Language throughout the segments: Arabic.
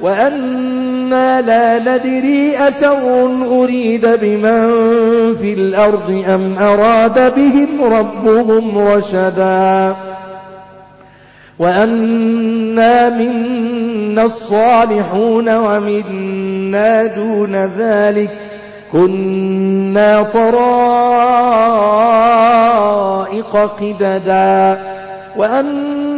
وأنا لا ندري أسر أريد بمن في الأرض أم أراد بهم ربهم رشدا وأنا منا الصالحون ومنا دون ذلك كنا طرائق قددا وأنا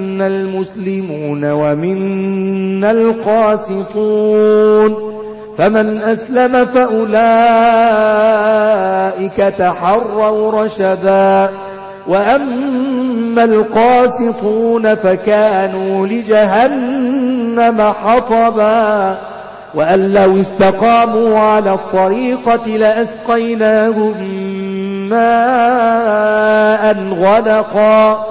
المسلمون ومنا القاسطون فمن أسلم فأولئك تحروا رشدا وأما القاسطون فكانوا لجهنم حطبا وأن لو استقاموا على الطريقة لأسقيناهم ماء غدقا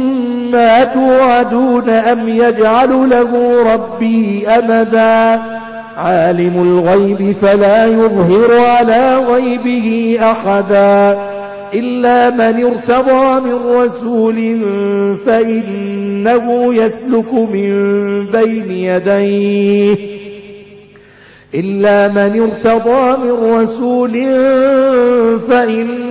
ما توعدون أم يجعل له ربي أمدا؟ عالم الغيب فلا يظهر على غيبه أحدا. إلا من ارتضى من رسول فإنه يسلك من بين يديه. إلا من ارتضى من رسول فإنه